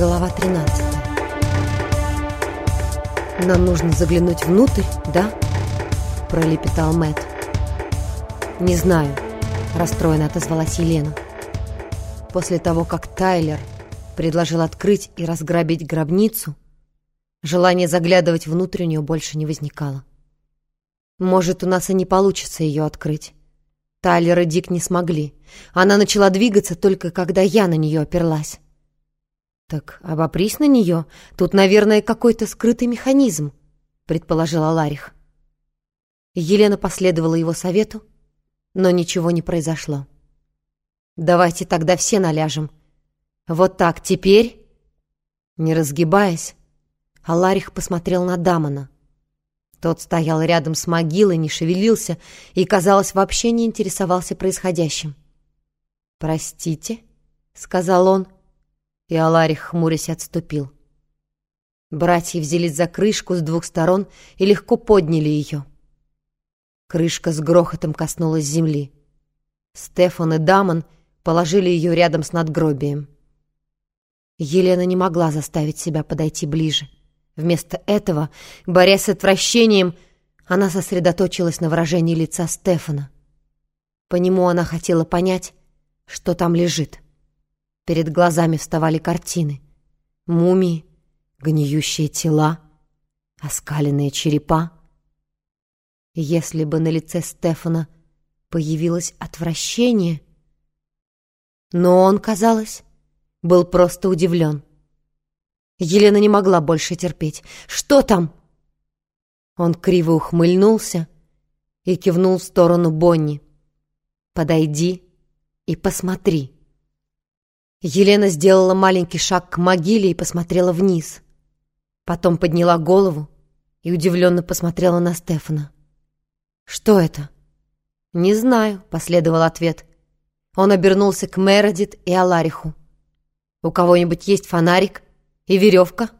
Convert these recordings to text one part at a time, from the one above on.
Глава 13. Нам нужно заглянуть внутрь, да? пролепетал Мэтт. Не знаю, расстроенно отозвалась Елена. После того, как Тайлер предложил открыть и разграбить гробницу, желание заглядывать внутрь у нее больше не возникало. Может, у нас и не получится ее открыть. Тайлер и Дик не смогли. Она начала двигаться только когда я на нее оперлась. «Так обопрись на нее. Тут, наверное, какой-то скрытый механизм», — предположила Ларих. Елена последовала его совету, но ничего не произошло. «Давайте тогда все наляжем. Вот так, теперь...» Не разгибаясь, Аларих посмотрел на Дамона. Тот стоял рядом с могилой, не шевелился и, казалось, вообще не интересовался происходящим. «Простите», — сказал он, и Аларих, хмурясь, отступил. Братья взялись за крышку с двух сторон и легко подняли ее. Крышка с грохотом коснулась земли. Стефан и Дамон положили ее рядом с надгробием. Елена не могла заставить себя подойти ближе. Вместо этого, борясь с отвращением, она сосредоточилась на выражении лица Стефана. По нему она хотела понять, что там лежит. Перед глазами вставали картины. Мумии, гниющие тела, оскаленные черепа. Если бы на лице Стефана появилось отвращение... Но он, казалось, был просто удивлен. Елена не могла больше терпеть. «Что там?» Он криво ухмыльнулся и кивнул в сторону Бонни. «Подойди и посмотри». Елена сделала маленький шаг к могиле и посмотрела вниз. Потом подняла голову и удивленно посмотрела на Стефана. «Что это?» «Не знаю», — последовал ответ. Он обернулся к Мередит и Алариху. «У кого-нибудь есть фонарик?» И веревка?»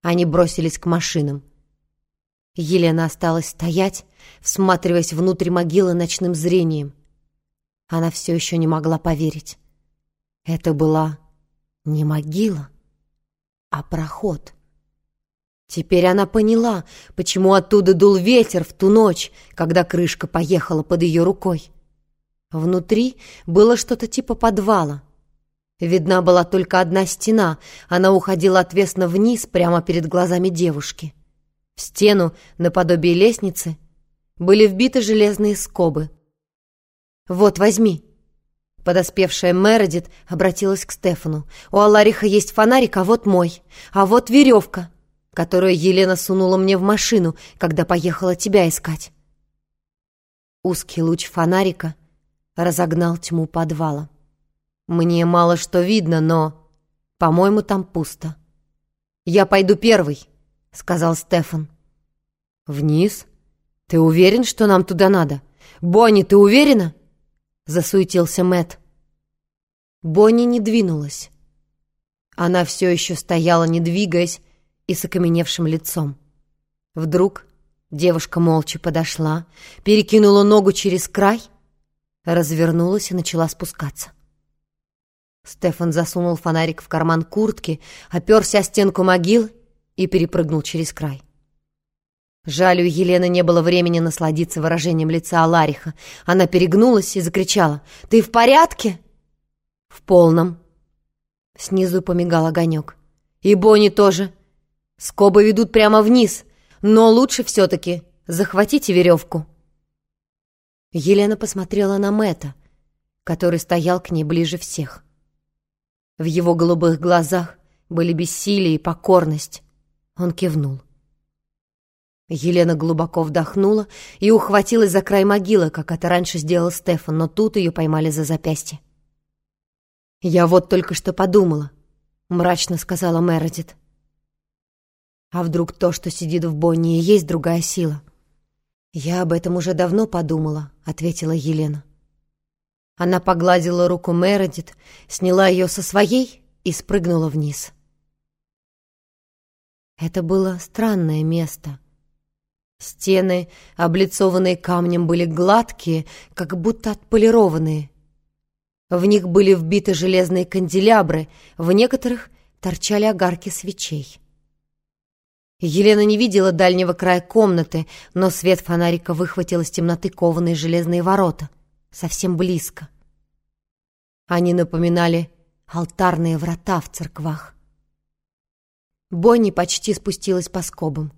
Они бросились к машинам. Елена осталась стоять, всматриваясь внутрь могилы ночным зрением. Она все еще не могла поверить. Это была не могила, а проход. Теперь она поняла, почему оттуда дул ветер в ту ночь, когда крышка поехала под ее рукой. Внутри было что-то типа подвала — Видна была только одна стена, она уходила отвесно вниз, прямо перед глазами девушки. В стену, наподобие лестницы, были вбиты железные скобы. «Вот, возьми!» Подоспевшая Мередит обратилась к Стефану. «У Алариха есть фонарик, а вот мой. А вот веревка, которую Елена сунула мне в машину, когда поехала тебя искать». Узкий луч фонарика разогнал тьму подвала. Мне мало что видно, но, по-моему, там пусто. Я пойду первый, сказал Стефан. Вниз? Ты уверен, что нам туда надо? Бонни, ты уверена? Засуетился Мэт. Бонни не двинулась. Она все еще стояла, не двигаясь, и с окаменевшим лицом. Вдруг девушка молча подошла, перекинула ногу через край, развернулась и начала спускаться. Стефан засунул фонарик в карман куртки, оперся о стенку могил и перепрыгнул через край. Жаль, у Елены не было времени насладиться выражением лица Алариха. Она перегнулась и закричала. «Ты в порядке?» «В полном». Снизу помигал огонек. «И Бонни тоже. Скобы ведут прямо вниз, но лучше все-таки захватите веревку». Елена посмотрела на Мэта, который стоял к ней ближе всех. В его голубых глазах были бессилие и покорность. Он кивнул. Елена глубоко вдохнула и ухватилась за край могилы, как это раньше сделал Стефан, но тут ее поймали за запястье. «Я вот только что подумала», — мрачно сказала Мередит. «А вдруг то, что сидит в Бонне, и есть другая сила?» «Я об этом уже давно подумала», — ответила Елена. Она погладила руку Мередит, сняла ее со своей и спрыгнула вниз. Это было странное место. Стены, облицованные камнем, были гладкие, как будто отполированные. В них были вбиты железные канделябры, в некоторых торчали огарки свечей. Елена не видела дальнего края комнаты, но свет фонарика выхватил из темноты кованые железные ворота. Совсем близко. Они напоминали алтарные врата в церквах. Бонни почти спустилась по скобам.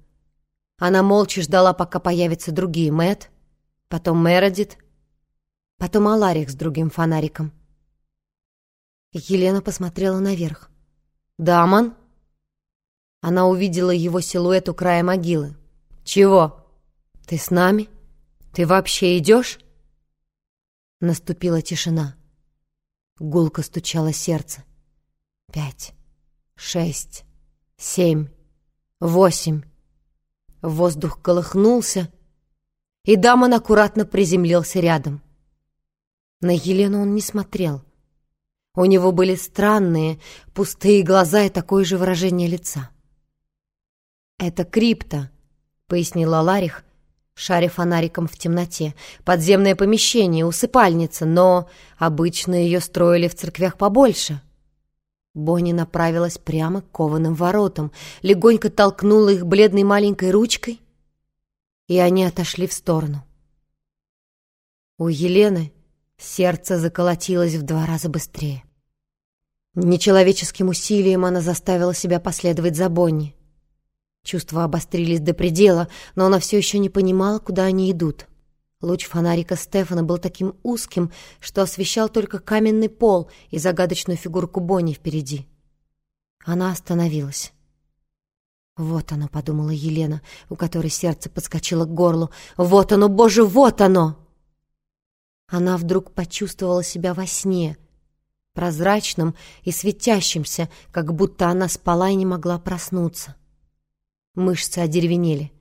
Она молча ждала, пока появятся другие Мэт, потом Мередит, потом Аларик с другим фонариком. Елена посмотрела наверх. «Дамон?» Она увидела его силуэт у края могилы. «Чего? Ты с нами? Ты вообще идешь?» Наступила тишина. Гулко стучало сердце. Пять, шесть, семь, восемь. Воздух колыхнулся, и Дамон аккуратно приземлился рядом. На Елену он не смотрел. У него были странные, пустые глаза и такое же выражение лица. «Это крипта», — пояснила Ларих, шаря фонариком в темноте. «Подземное помещение, усыпальница, но обычно ее строили в церквях побольше». Бонни направилась прямо к кованым воротам, легонько толкнула их бледной маленькой ручкой, и они отошли в сторону. У Елены сердце заколотилось в два раза быстрее. Нечеловеческим усилием она заставила себя последовать за Бонни. Чувства обострились до предела, но она все еще не понимала, куда они идут. Луч фонарика Стефана был таким узким, что освещал только каменный пол и загадочную фигурку Бонни впереди. Она остановилась. «Вот оно», — подумала Елена, у которой сердце подскочило к горлу. «Вот оно, боже, вот оно!» Она вдруг почувствовала себя во сне, прозрачным и светящимся, как будто она спала и не могла проснуться. Мышцы одеревенели.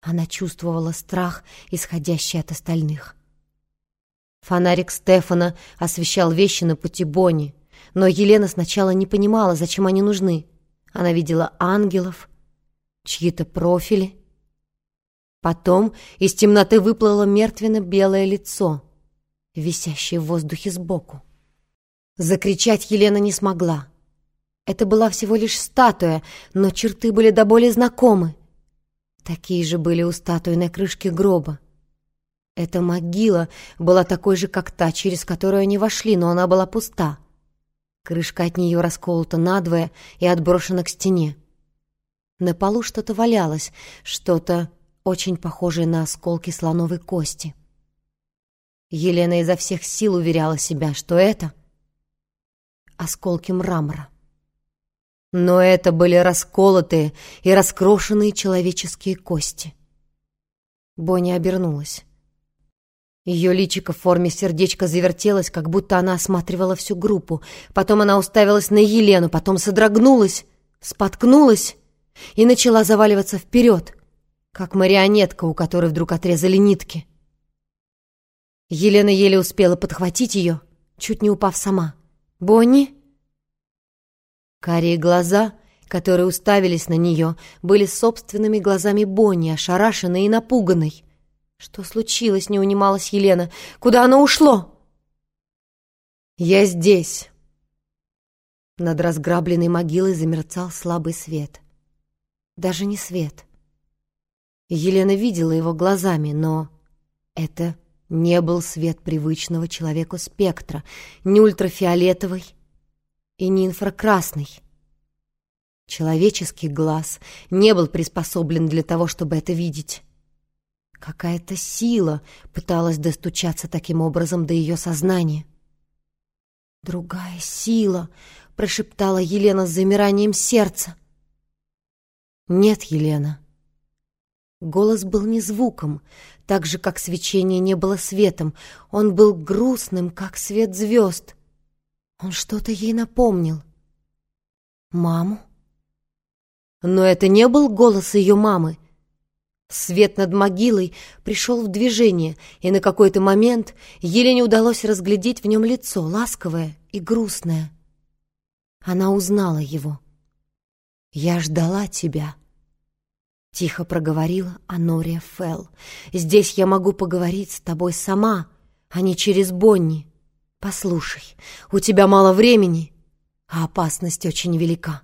Она чувствовала страх, исходящий от остальных. Фонарик Стефана освещал вещи на пути Бонни, но Елена сначала не понимала, зачем они нужны. Она видела ангелов, чьи-то профили. Потом из темноты выплыло мертвенно-белое лицо, висящее в воздухе сбоку. Закричать Елена не смогла. Это была всего лишь статуя, но черты были до боли знакомы. Такие же были у статуи на крышке гроба. Эта могила была такой же, как та, через которую они вошли, но она была пуста. Крышка от нее расколота надвое и отброшена к стене. На полу что-то валялось, что-то очень похожее на осколки слоновой кости. Елена изо всех сил уверяла себя, что это осколки мрамора. Но это были расколотые и раскрошенные человеческие кости. Бонни обернулась. Ее личико в форме сердечка завертелось, как будто она осматривала всю группу. Потом она уставилась на Елену, потом содрогнулась, споткнулась и начала заваливаться вперед, как марионетка, у которой вдруг отрезали нитки. Елена еле успела подхватить ее, чуть не упав сама. «Бонни?» Карие глаза, которые уставились на нее, были собственными глазами Бонни, ошарашенной и напуганной. «Что случилось?» — не унималась Елена. «Куда оно ушло?» «Я здесь!» Над разграбленной могилой замерцал слабый свет. Даже не свет. Елена видела его глазами, но это не был свет привычного человеку спектра, не ультрафиолетовый, и не инфракрасный. Человеческий глаз не был приспособлен для того, чтобы это видеть. Какая-то сила пыталась достучаться таким образом до ее сознания. «Другая сила!» — прошептала Елена с замиранием сердца. «Нет, Елена». Голос был не звуком, так же, как свечение не было светом. Он был грустным, как свет звезд. Он что-то ей напомнил. Маму? Но это не был голос ее мамы. Свет над могилой пришел в движение, и на какой-то момент Елене удалось разглядеть в нем лицо, ласковое и грустное. Она узнала его. «Я ждала тебя», — тихо проговорила Анория Фелл. «Здесь я могу поговорить с тобой сама, а не через Бонни. «Послушай, у тебя мало времени, а опасность очень велика.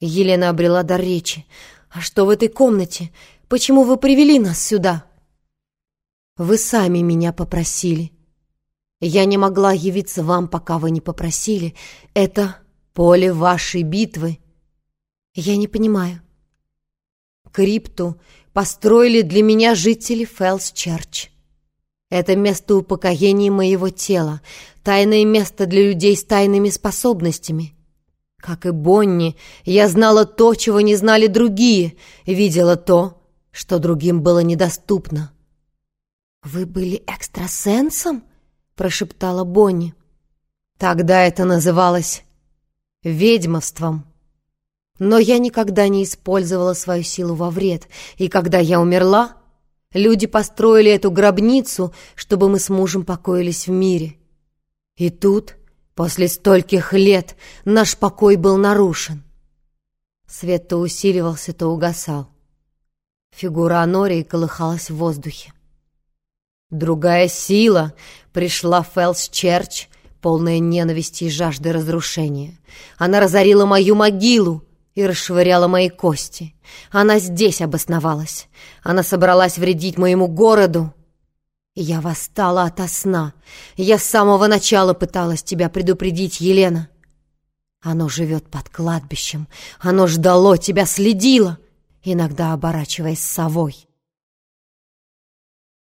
Елена обрела дар речи. «А что в этой комнате? Почему вы привели нас сюда?» «Вы сами меня попросили. Я не могла явиться вам, пока вы не попросили. Это поле вашей битвы». «Я не понимаю». «Крипту построили для меня жители Фэллс-Черч. Это место упокоения моего тела, тайное место для людей с тайными способностями». Как и Бонни, я знала то, чего не знали другие, видела то, что другим было недоступно. «Вы были экстрасенсом?» — прошептала Бонни. «Тогда это называлось ведьмовством. Но я никогда не использовала свою силу во вред, и когда я умерла, люди построили эту гробницу, чтобы мы с мужем покоились в мире. И тут После стольких лет наш покой был нарушен. Свет то усиливался, то угасал. Фигура Онории колыхалась в воздухе. Другая сила пришла в Фэллс-Черч, полная ненависти и жажды разрушения. Она разорила мою могилу и расшвыряла мои кости. Она здесь обосновалась. Она собралась вредить моему городу я восстала ото сна. Я с самого начала пыталась тебя предупредить, Елена. Оно живет под кладбищем. Оно ждало тебя, следило, иногда оборачиваясь совой.